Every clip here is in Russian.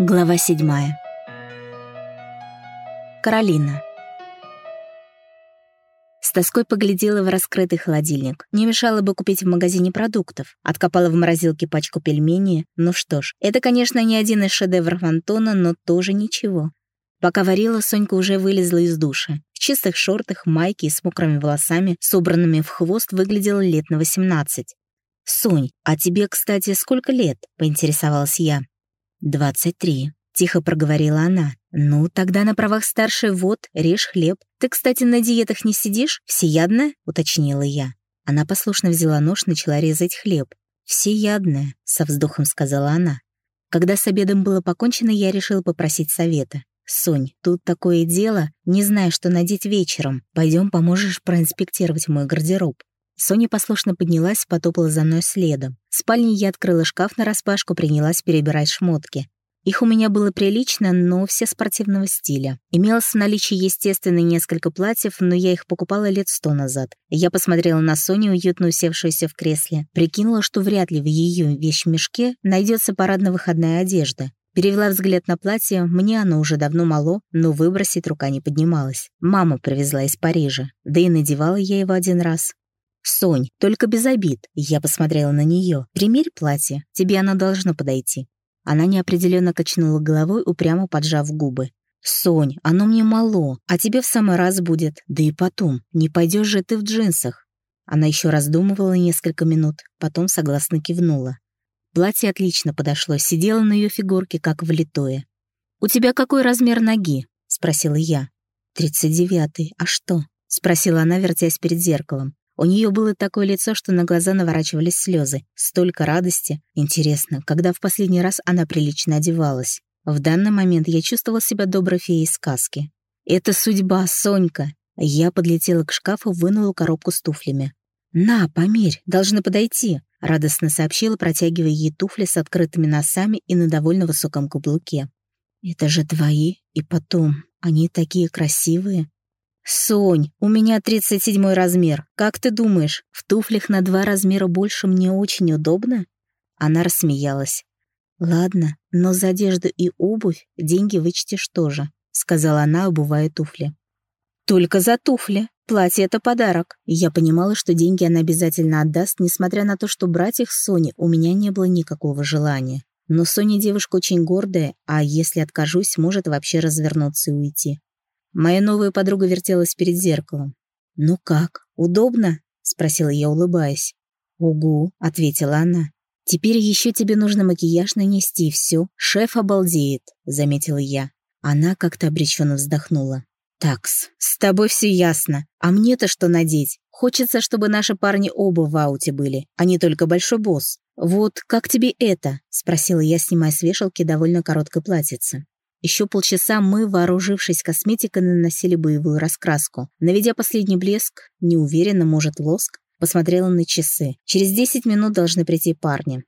Глава седьмая. Каролина. С тоской поглядела в раскрытый холодильник. Не мешало бы купить в магазине продуктов. Откопала в морозилке пачку пельменей. Ну что ж, это, конечно, не один из шедевров Антона, но тоже ничего. Пока варила, Сонька уже вылезла из душа. В чистых шортах, майке и с мокрыми волосами, собранными в хвост, выглядела лет на 18. «Сонь, а тебе, кстати, сколько лет?» — поинтересовалась я. «Двадцать три», — тихо проговорила она. «Ну, тогда на правах старшей вот, режь хлеб. Ты, кстати, на диетах не сидишь? Всеядная?» — уточнила я. Она послушно взяла нож, начала резать хлеб. «Всеядная», — со вздохом сказала она. Когда с обедом было покончено, я решила попросить совета. «Сонь, тут такое дело, не знаю, что надеть вечером. Пойдем, поможешь проинспектировать мой гардероб». Соня послушно поднялась, потопала за мной следом. В спальне я открыла шкаф нараспашку, принялась перебирать шмотки. Их у меня было прилично, но все спортивного стиля. Имелось в наличии, естественно, несколько платьев, но я их покупала лет сто назад. Я посмотрела на Соню, уютно усевшуюся в кресле. Прикинула, что вряд ли в ее вещмешке найдется парадно-выходная одежда. Перевела взгляд на платье, мне оно уже давно мало, но выбросить рука не поднималась. Мама привезла из Парижа, да и надевала я его один раз. «Сонь, только без обид», — я посмотрела на нее. «Примерь платье, тебе оно должно подойти». Она неопределенно качнула головой, упрямо поджав губы. «Сонь, оно мне мало, а тебе в самый раз будет. Да и потом, не пойдешь же ты в джинсах». Она еще раздумывала несколько минут, потом согласно кивнула. Платье отлично подошло, сидело на ее фигурке, как влитое. «У тебя какой размер ноги?» — спросила я. «Тридцать девятый. А что?» — спросила она, вертясь перед зеркалом. У нее было такое лицо, что на глаза наворачивались слезы. Столько радости. Интересно, когда в последний раз она прилично одевалась? В данный момент я чувствовала себя доброй феей сказки. «Это судьба, Сонька!» Я подлетела к шкафу, вынула коробку с туфлями. «На, померь, должны подойти», — радостно сообщила, протягивая ей туфли с открытыми носами и на довольно высоком каблуке. «Это же твои, и потом, они такие красивые», «Сонь, у меня 37 размер. Как ты думаешь, в туфлях на два размера больше мне очень удобно?» Она рассмеялась. «Ладно, но за одежду и обувь деньги вычтешь тоже», — сказала она, обувая туфли. «Только за туфли. Платье — это подарок». Я понимала, что деньги она обязательно отдаст, несмотря на то, что брать их Соне у меня не было никакого желания. Но Соня девушка очень гордая, а если откажусь, может вообще развернуться и уйти. Моя новая подруга вертелась перед зеркалом. «Ну как, удобно?» — спросила я, улыбаясь. «Угу», — ответила она. «Теперь еще тебе нужно макияж нанести, все. Шеф обалдеет», — заметила я. Она как-то обреченно вздохнула. «Такс, с тобой все ясно. А мне-то что надеть? Хочется, чтобы наши парни оба в ауте были, а не только большой босс. Вот как тебе это?» — спросила я, снимая с вешалки довольно короткое платьице. Еще полчаса мы, вооружившись косметикой, наносили боевую раскраску. Наведя последний блеск, неуверенно, может, лоск, посмотрела на часы. Через 10 минут должны прийти парни.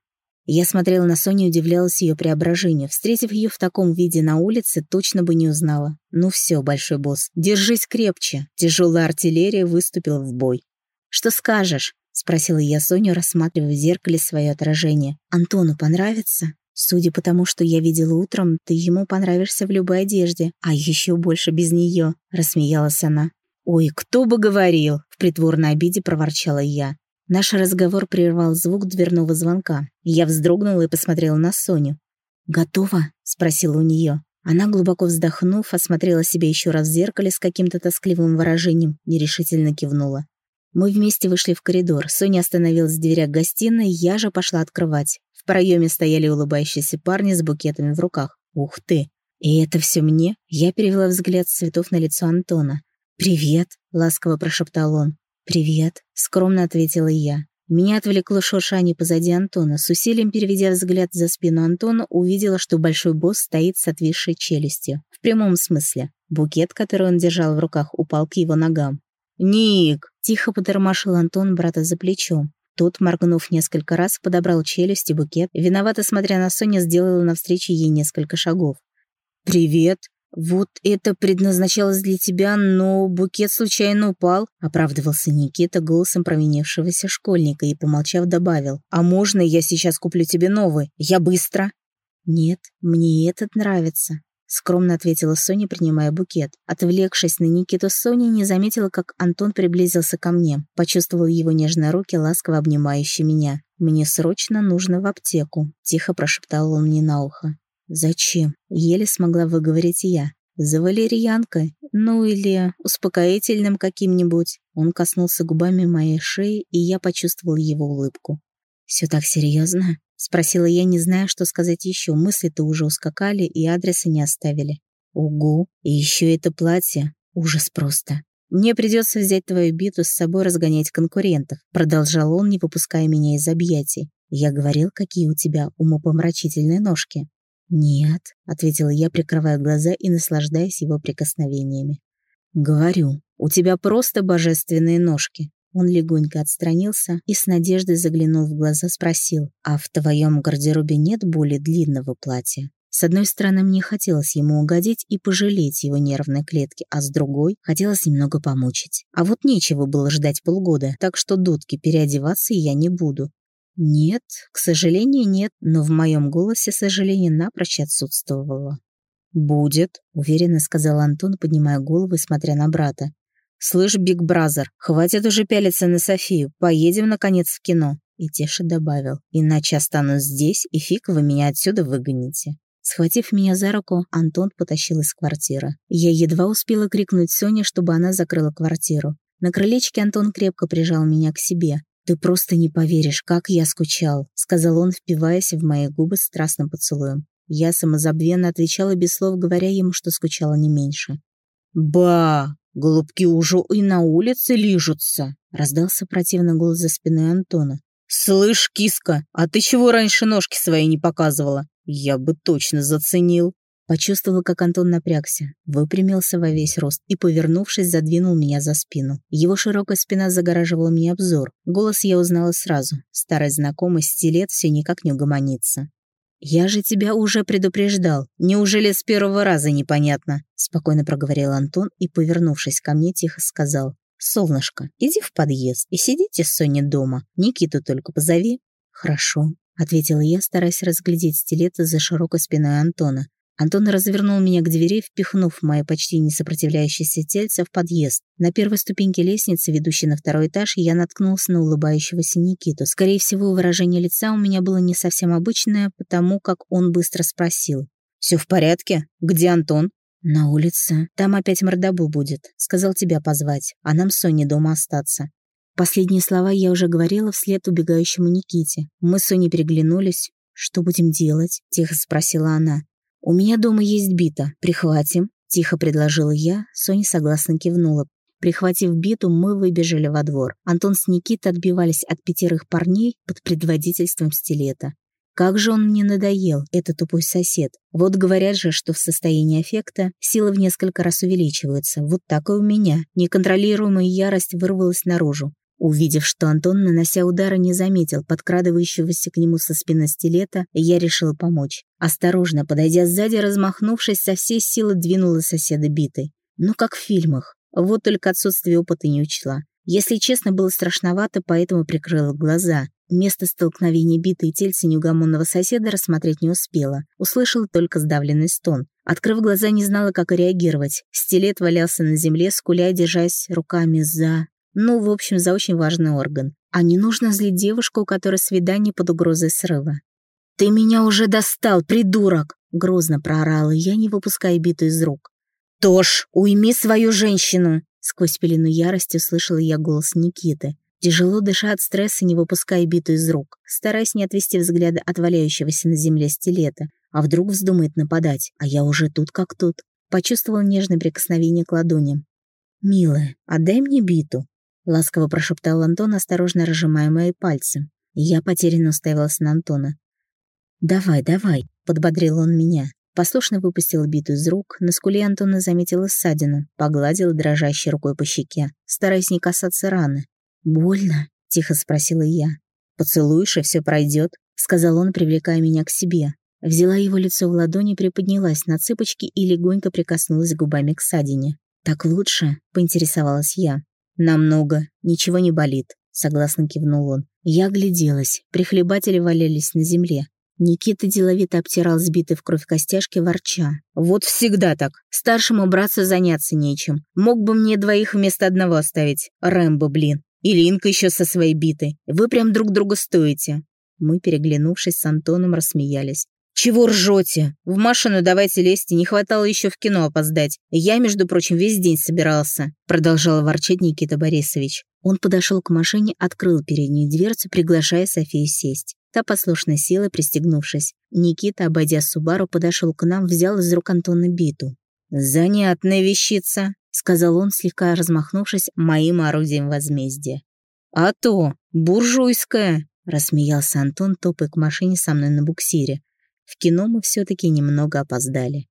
Я смотрела на Соню и удивлялась ее преображению. Встретив ее в таком виде на улице, точно бы не узнала. Ну все, большой босс, держись крепче. Тяжелая артиллерия выступила в бой. «Что скажешь?» — спросила я Соню, рассматривая в зеркале свое отражение. «Антону понравится?» Судя по тому, что я видела утром, ты ему понравишься в любой одежде, а еще больше без нее», — рассмеялась она. «Ой, кто бы говорил!» — в притворной обиде проворчала я. Наш разговор прервал звук дверного звонка. Я вздрогнула и посмотрела на Соню. «Готова?» — спросила у нее. Она, глубоко вздохнув, осмотрела себя еще раз в зеркале с каким-то тоскливым выражением, нерешительно кивнула. Мы вместе вышли в коридор. Соня остановилась в дверях гостиной, я же пошла открывать. Проеме стояли улыбающиеся парни с букетами в руках. Ух ты! И это все мне? Я перевела взгляд с цветов на лицо Антона. «Привет!» — ласково прошептал он. «Привет!» — скромно ответила я. Меня отвлекло шуршание позади Антона. С усилием переведя взгляд за спину Антона, увидела, что большой босс стоит с отвисшей челюстью. В прямом смысле. Букет, который он держал в руках, упал к его ногам. «Ник!» — тихо потормошил Антон брата за плечом. Тот, моргнув несколько раз, подобрал челюсть и букет, виновато смотря на Соню, сделала навстречу ей несколько шагов. «Привет! Вот это предназначалось для тебя, но букет случайно упал», оправдывался Никита голосом провинившегося школьника и, помолчав, добавил. «А можно я сейчас куплю тебе новый? Я быстро!» «Нет, мне этот нравится», — скромно ответила Соня, принимая букет. Отвлекшись на Никиту, Соня не заметила, как Антон приблизился ко мне, почувствовал его нежные руки, ласково обнимающие меня. «Мне срочно нужно в аптеку», — тихо прошептал он мне на ухо. «Зачем?» — еле смогла выговорить я. «За валерьянкой, ну или успокоительным каким-нибудь». Он коснулся губами моей шеи, и я почувствовал его улыбку. «Все так серьезно?» — спросила я, не зная, что сказать еще. Мысли-то уже ускакали и адреса не оставили. «Угу, и еще это платье. Ужас просто. Мне придется взять твою биту с собой разгонять конкурентов», — продолжал он, не выпуская меня из объятий. «Я говорил, какие у тебя умопомрачительные ножки». «Нет», — ответила я, прикрывая глаза и наслаждаясь его прикосновениями. «Говорю, у тебя просто божественные ножки. Он легонько отстранился и с надеждой заглянул в глаза, спросил, «А в твоем гардеробе нет более длинного платья?» С одной стороны, мне хотелось ему угодить и пожалеть его нервной клетки, а с другой — хотелось немного помучить. А вот нечего было ждать полгода, так что дудки переодеваться я не буду. Нет, к сожалению, нет, но в моем голосе сожаление напрочь отсутствовало. «Будет», — уверенно сказал Антон, поднимая голову и смотря на брата. «Слышь, Big Brother, хватит уже пялиться на Софию, поедем, наконец, в кино». И тише добавил, «Иначе останусь здесь, и фиг вы меня отсюда выгоните». Схватив меня за руку, Антон потащил из квартиры. Я едва успела крикнуть Соне, чтобы она закрыла квартиру. На крылечке Антон крепко прижал меня к себе. «Ты просто не поверишь, как я скучал», — сказал он, впиваясь в мои губы страстным поцелуем. Я самозабвенно отвечала без слов, говоря ему, что скучала не меньше. «Ба! Голубки уже и на улице лижутся!» — раздался противный голос за спиной Антона. «Слышь, киска, а ты чего раньше ножки свои не показывала? Я бы точно заценил!» Почувствовал, как Антон напрягся, выпрямился во весь рост и, повернувшись, задвинул меня за спину. Его широкая спина загораживала мне обзор. Голос я узнала сразу. Старый знакомый стилет все никак не угомонится. «Я же тебя уже предупреждал. Неужели с первого раза непонятно?» Спокойно проговорил Антон и, повернувшись ко мне, тихо сказал. «Солнышко, иди в подъезд и сидите с Соней дома. Никиту только позови». «Хорошо», — ответила я, стараясь разглядеть стилеты за широкой спиной Антона. Антон развернул меня к двери, впихнув мое почти не сопротивляющееся тельце в подъезд. На первой ступеньке лестницы, ведущей на второй этаж, я наткнулся на улыбающегося Никиту. Скорее всего, выражение лица у меня было не совсем обычное, потому как он быстро спросил. «Все в порядке? Где Антон?» «На улице. Там опять мордобу будет. Сказал тебя позвать, а нам с Соней дома остаться». Последние слова я уже говорила вслед убегающему Никите. Мы с Соней переглянулись. «Что будем делать?» — тихо спросила она. «У меня дома есть бита. Прихватим», — тихо предложила я. Соня согласно кивнула. Прихватив биту, мы выбежали во двор. Антон с Никитой отбивались от пятерых парней под предводительством стилета. Как же он мне надоел, этот тупой сосед. Вот говорят же, что в состоянии аффекта силы в несколько раз увеличиваются. Вот так и у меня. Неконтролируемая ярость вырвалась наружу. Увидев, что Антон, нанося удары, не заметил подкрадывающегося к нему со спины стилета, я решила помочь. Осторожно, подойдя сзади, размахнувшись, со всей силы двинула соседа битой. Ну, как в фильмах. Вот только отсутствие опыта не учла. Если честно, было страшновато, поэтому прикрыла глаза. Место столкновения битой тельца неугомонного соседа рассмотреть не успела. Услышала только сдавленный стон. Открыв глаза, не знала, как реагировать. Стилет валялся на земле, скуля, держась руками за... Ну, в общем, за очень важный орган. А не нужно злить девушку, у которой свидание под угрозой срыва. «Ты меня уже достал, придурок!» — грозно проорала я, не выпуская биту из рук. «Тош, уйми свою женщину!» Сквозь пелену ярости услышала я голос Никиты. Тяжело дыша от стресса, не выпуская биту из рук, стараясь не отвести взгляда от валяющегося на земле стилета. А вдруг вздумает нападать, а я уже тут как тут. Почувствовал нежное прикосновение к ладони. «Милая, отдай мне биту», — ласково прошептал Антон, осторожно разжимая мои пальцы. Я потерянно уставилась на Антона. «Давай, давай», — подбодрил он меня. Послушно выпустил биту из рук, на скуле Антона заметила ссадину, погладила дрожащей рукой по щеке, стараясь не касаться раны. «Больно?» — тихо спросила я. «Поцелуешь, и все пройдет», — сказал он, привлекая меня к себе. Взяла его лицо в ладони, приподнялась на цыпочки и легонько прикоснулась губами к ссадине. «Так лучше?» — поинтересовалась я. «Намного. Ничего не болит», — согласно кивнул он. Я огляделась. Прихлебатели валялись на земле. Никита деловито обтирал сбитый в кровь костяшки, ворча. «Вот всегда так. Старшему братцу заняться нечем. Мог бы мне двоих вместо одного оставить. Рэмбо, блин. И Линка еще со своей битой. Вы прям друг друга стоите». Мы, переглянувшись с Антоном, рассмеялись. «Чего ржете? В машину давайте лезьте, не хватало еще в кино опоздать. Я, между прочим, весь день собирался», — продолжал ворчать Никита Борисович. Он подошел к машине, открыл переднюю дверцу, приглашая Софию сесть. Та послушно села, пристегнувшись. Никита, обойдя Субару, подошел к нам, взял из рук Антона биту. «Занятная вещица», — сказал он, слегка размахнувшись моим орудием возмездия. «А то, буржуйская», — рассмеялся Антон, топая к машине со мной на буксире. В кино мы все-таки немного опоздали.